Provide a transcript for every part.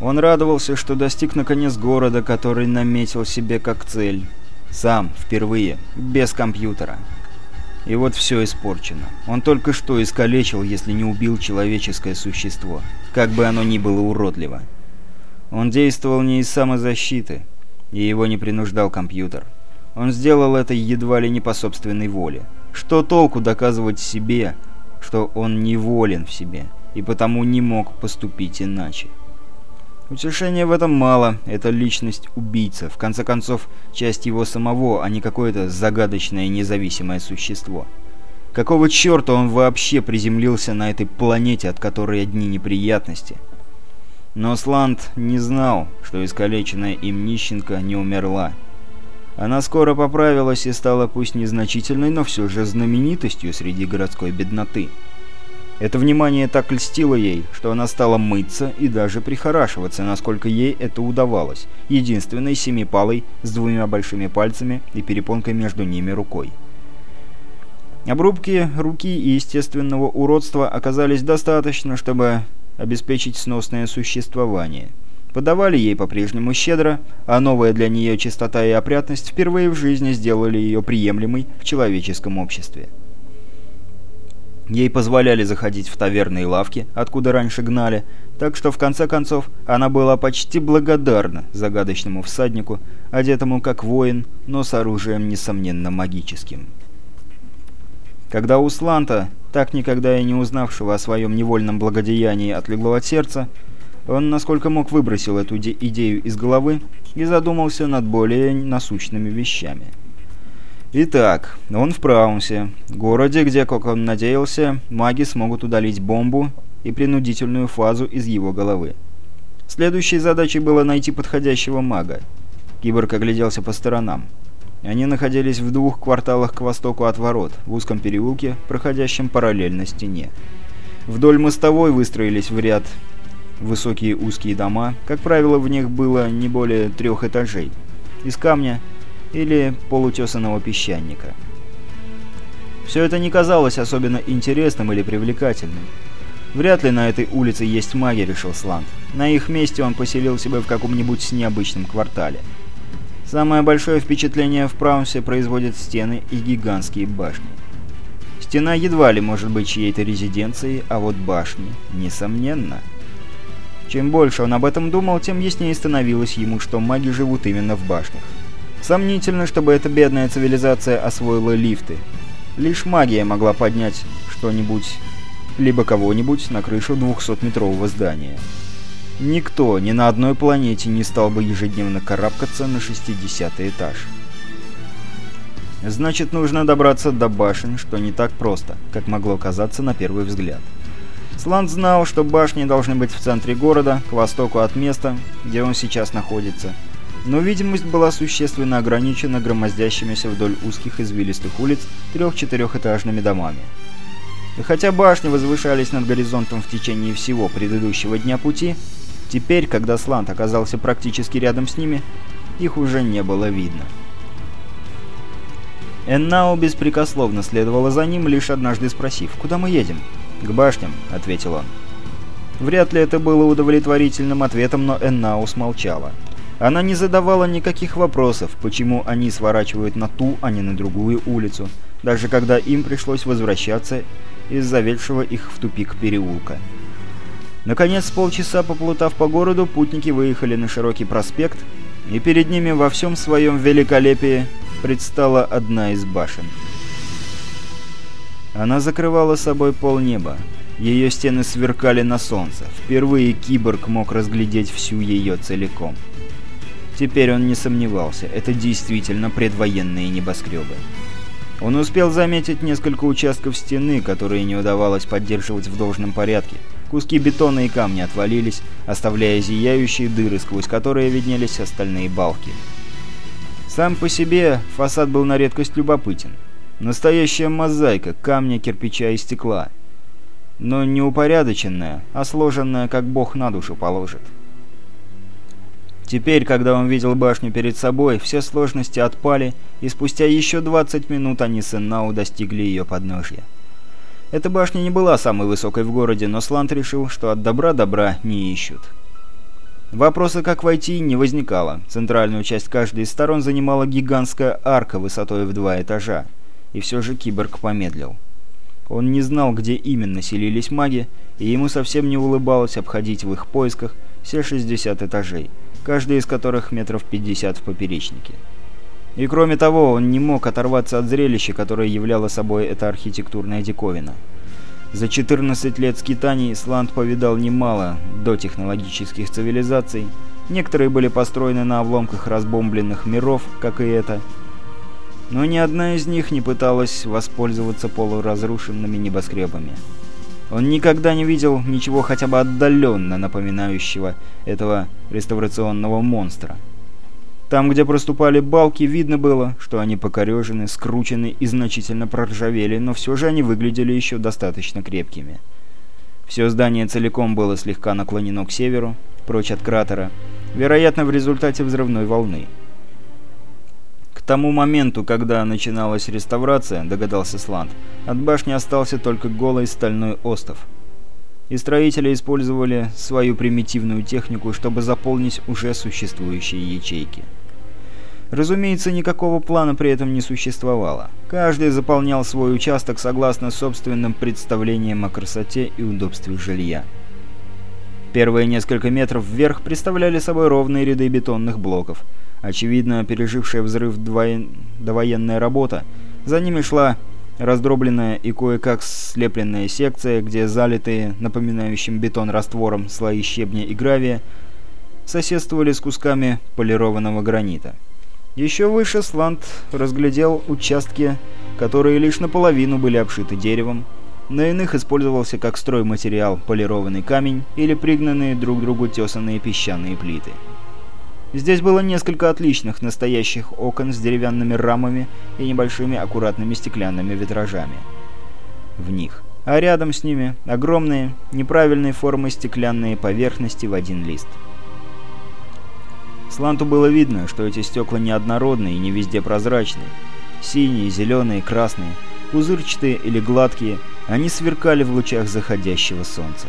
Он радовался, что достиг наконец города, который наметил себе как цель. Сам, впервые, без компьютера. И вот все испорчено. Он только что искалечил, если не убил человеческое существо. Как бы оно ни было уродливо. Он действовал не из самозащиты, и его не принуждал компьютер. Он сделал это едва ли не по собственной воле. Что толку доказывать себе, что он неволен в себе, и потому не мог поступить иначе? Утешения в этом мало, это личность убийца, в конце концов, часть его самого, а не какое-то загадочное независимое существо. Какого черта он вообще приземлился на этой планете, от которой одни неприятности? Но Сланд не знал, что искалеченная им нищенка не умерла. Она скоро поправилась и стала пусть незначительной, но все же знаменитостью среди городской бедноты. Это внимание так льстило ей, что она стала мыться и даже прихорашиваться, насколько ей это удавалось, единственной семипалой с двумя большими пальцами и перепонкой между ними рукой. Обрубки руки и естественного уродства оказались достаточно, чтобы обеспечить сносное существование. Подавали ей по-прежнему щедро, а новая для нее чистота и опрятность впервые в жизни сделали ее приемлемой в человеческом обществе. Ей позволяли заходить в таверны и лавки, откуда раньше гнали, так что в конце концов она была почти благодарна загадочному всаднику, одетому как воин, но с оружием несомненно магическим. Когда у Сланта, так никогда и не узнавшего о своем невольном благодеянии, отлегло от сердца, он, насколько мог, выбросил эту идею из головы и задумался над более насущными вещами. Итак, он в Праунсе, городе, где, как он надеялся, маги смогут удалить бомбу и принудительную фазу из его головы. Следующей задачей было найти подходящего мага. Киборг огляделся по сторонам. Они находились в двух кварталах к востоку от ворот, в узком переулке, проходящем параллельно стене. Вдоль мостовой выстроились в ряд высокие узкие дома, как правило, в них было не более трех этажей. Из камня или полутесанного песчаника. Все это не казалось особенно интересным или привлекательным. Вряд ли на этой улице есть маги, решил Сланд. На их месте он поселился бы в каком-нибудь необычном квартале. Самое большое впечатление в Праунсе производят стены и гигантские башни. Стена едва ли может быть чьей-то резиденцией, а вот башни, несомненно. Чем больше он об этом думал, тем яснее становилось ему, что маги живут именно в башнях. Сомнительно, чтобы эта бедная цивилизация освоила лифты. Лишь магия могла поднять что-нибудь, либо кого-нибудь на крышу 200-метрового здания. Никто ни на одной планете не стал бы ежедневно карабкаться на 60 этаж. Значит, нужно добраться до башен, что не так просто, как могло казаться на первый взгляд. Сланд знал, что башни должны быть в центре города, к востоку от места, где он сейчас находится – но видимость была существенно ограничена громоздящимися вдоль узких извилистых улиц трех-четырехэтажными домами. И хотя башни возвышались над горизонтом в течение всего предыдущего дня пути, теперь, когда Слант оказался практически рядом с ними, их уже не было видно. Эннау беспрекословно следовала за ним, лишь однажды спросив, «Куда мы едем?» «К башням», — ответил он. Вряд ли это было удовлетворительным ответом, но Эннау смолчала. Она не задавала никаких вопросов, почему они сворачивают на ту, а не на другую улицу, даже когда им пришлось возвращаться из заведшего их в тупик переулка. Наконец, полчаса поплутав по городу, путники выехали на широкий проспект, и перед ними во всем своем великолепии предстала одна из башен. Она закрывала собой полнеба. Ее стены сверкали на солнце. Впервые киборг мог разглядеть всю ее целиком. Теперь он не сомневался, это действительно предвоенные небоскребы. Он успел заметить несколько участков стены, которые не удавалось поддерживать в должном порядке. Куски бетона и камня отвалились, оставляя зияющие дыры, сквозь которые виднелись остальные балки. Сам по себе фасад был на редкость любопытен. Настоящая мозаика камня, кирпича и стекла. Но не упорядоченная, а сложенная, как бог на душу положит. Теперь, когда он видел башню перед собой, все сложности отпали, и спустя еще 20 минут они с Эннау достигли ее подножья. Эта башня не была самой высокой в городе, но Слант решил, что от добра добра не ищут. Вопроса, как войти, не возникало. Центральную часть каждой из сторон занимала гигантская арка высотой в два этажа. И все же киборг помедлил. Он не знал, где именно селились маги, и ему совсем не улыбалось обходить в их поисках все 60 этажей, каждый из которых метров 50 в поперечнике. И кроме того, он не мог оторваться от зрелища, которое являло собой эта архитектурная диковина. За 14 лет скитаний Исланд повидал немало дотехнологических цивилизаций. Некоторые были построены на обломках разбомбленных миров, как и это. Но ни одна из них не пыталась воспользоваться полуразрушенными небоскребами. Он никогда не видел ничего хотя бы отдаленно напоминающего этого реставрационного монстра. Там, где проступали балки, видно было, что они покорежены, скручены и значительно проржавели, но все же они выглядели еще достаточно крепкими. Все здание целиком было слегка наклонено к северу, прочь от кратера, вероятно, в результате взрывной волны. Тому моменту, когда начиналась реставрация, догадался Сланд, от башни остался только голый стальной остов – и строители использовали свою примитивную технику, чтобы заполнить уже существующие ячейки. Разумеется, никакого плана при этом не существовало. Каждый заполнял свой участок согласно собственным представлениям о красоте и удобстве жилья. Первые несколько метров вверх представляли собой ровные ряды бетонных блоков. Очевидно, пережившая взрыв довоенная работа. За ними шла раздробленная и кое-как слепленная секция, где залитые, напоминающим бетон раствором, слои щебня и гравия, соседствовали с кусками полированного гранита. Еще выше Сланд разглядел участки, которые лишь наполовину были обшиты деревом, на иных использовался как стройматериал полированный камень или пригнанные друг к другу тесанные песчаные плиты. Здесь было несколько отличных настоящих окон с деревянными рамами и небольшими аккуратными стеклянными витражами. В них. А рядом с ними огромные, неправильной формы стеклянные поверхности в один лист. Сланту было видно, что эти стекла неоднородные и не везде прозрачные. Синие, зеленые, красные, пузырчатые или гладкие, они сверкали в лучах заходящего солнца.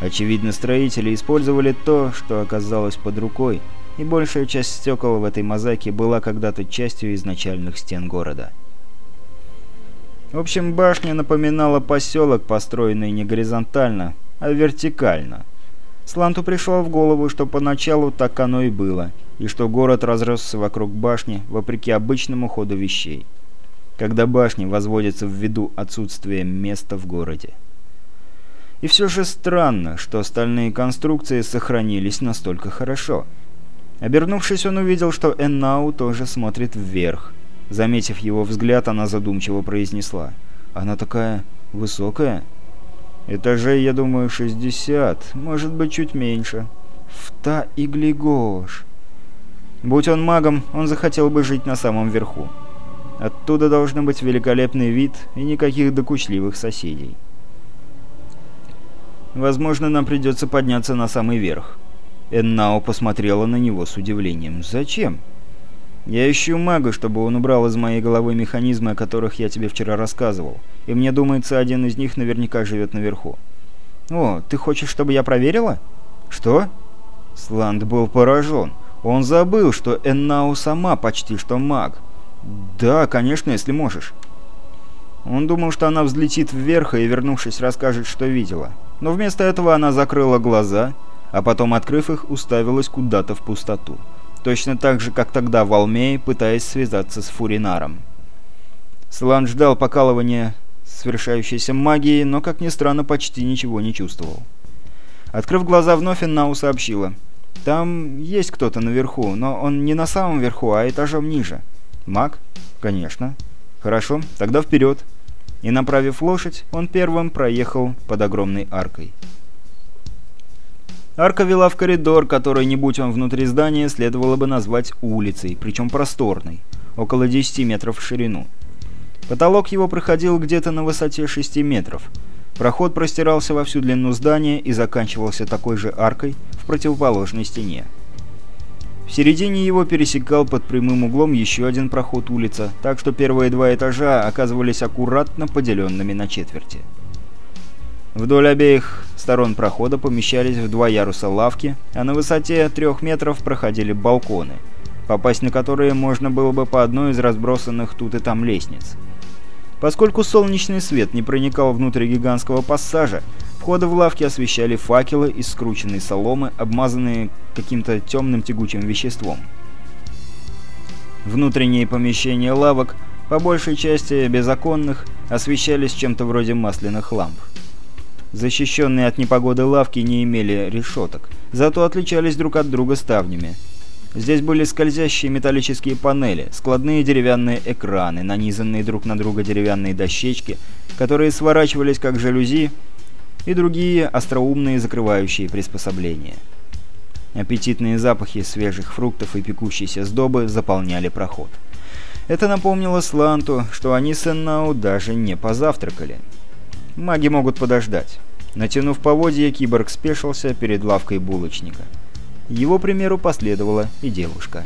Очевидно, строители использовали то, что оказалось под рукой, и большая часть стекол в этой мозаике была когда-то частью изначальных стен города. В общем, башня напоминала поселок, построенный не горизонтально, а вертикально. Сланту пришло в голову, что поначалу так оно и было, и что город разросся вокруг башни, вопреки обычному ходу вещей, когда башни возводятся ввиду отсутствия места в городе. И все же странно, что остальные конструкции сохранились настолько хорошо – Обернувшись, он увидел, что Эннау тоже смотрит вверх. Заметив его взгляд, она задумчиво произнесла. «Она такая высокая?» «Этажей, я думаю, 60, может быть, чуть меньше». «Вта и глигош!» Будь он магом, он захотел бы жить на самом верху. Оттуда должен быть великолепный вид и никаких докучливых соседей. Возможно, нам придется подняться на самый верх. Эннао посмотрела на него с удивлением. «Зачем?» «Я ищу мага, чтобы он убрал из моей головы механизмы, о которых я тебе вчера рассказывал. И мне думается, один из них наверняка живет наверху». «О, ты хочешь, чтобы я проверила?» «Что?» Сланд был поражен. Он забыл, что Эннау сама почти что маг. «Да, конечно, если можешь». Он думал, что она взлетит вверх и, вернувшись, расскажет, что видела. Но вместо этого она закрыла глаза а потом, открыв их, уставилась куда-то в пустоту. Точно так же, как тогда в Алмее, пытаясь связаться с Фуринаром. Слан ждал покалывания совершающейся магии, но, как ни странно, почти ничего не чувствовал. Открыв глаза вновь, Эннау сообщила. «Там есть кто-то наверху, но он не на самом верху, а этажом ниже». «Маг?» «Конечно». «Хорошо, тогда вперед». И, направив лошадь, он первым проехал под огромной аркой. Арка вела в коридор, который, не будь он внутри здания, следовало бы назвать улицей, причем просторной, около 10 метров в ширину. Потолок его проходил где-то на высоте 6 метров. Проход простирался во всю длину здания и заканчивался такой же аркой в противоположной стене. В середине его пересекал под прямым углом еще один проход улица, так что первые два этажа оказывались аккуратно поделенными на четверти. Вдоль обеих сторон прохода помещались в два яруса лавки, а на высоте трех метров проходили балконы, попасть на которые можно было бы по одной из разбросанных тут и там лестниц. Поскольку солнечный свет не проникал внутрь гигантского пассажа, входы в лавки освещали факелы из скрученной соломы, обмазанные каким-то темным тягучим веществом. Внутренние помещения лавок, по большей части без оконных, освещались чем-то вроде масляных ламп. Защищенные от непогоды лавки не имели решеток, зато отличались друг от друга ставнями. Здесь были скользящие металлические панели, складные деревянные экраны, нанизанные друг на друга деревянные дощечки, которые сворачивались как жалюзи, и другие остроумные закрывающие приспособления. Аппетитные запахи свежих фруктов и пекущейся сдобы заполняли проход. Это напомнило Сланту, что они с Эннау даже не позавтракали. Маги могут подождать. Натянув поводья, киборг спешился перед лавкой булочника. Его примеру последовала и девушка.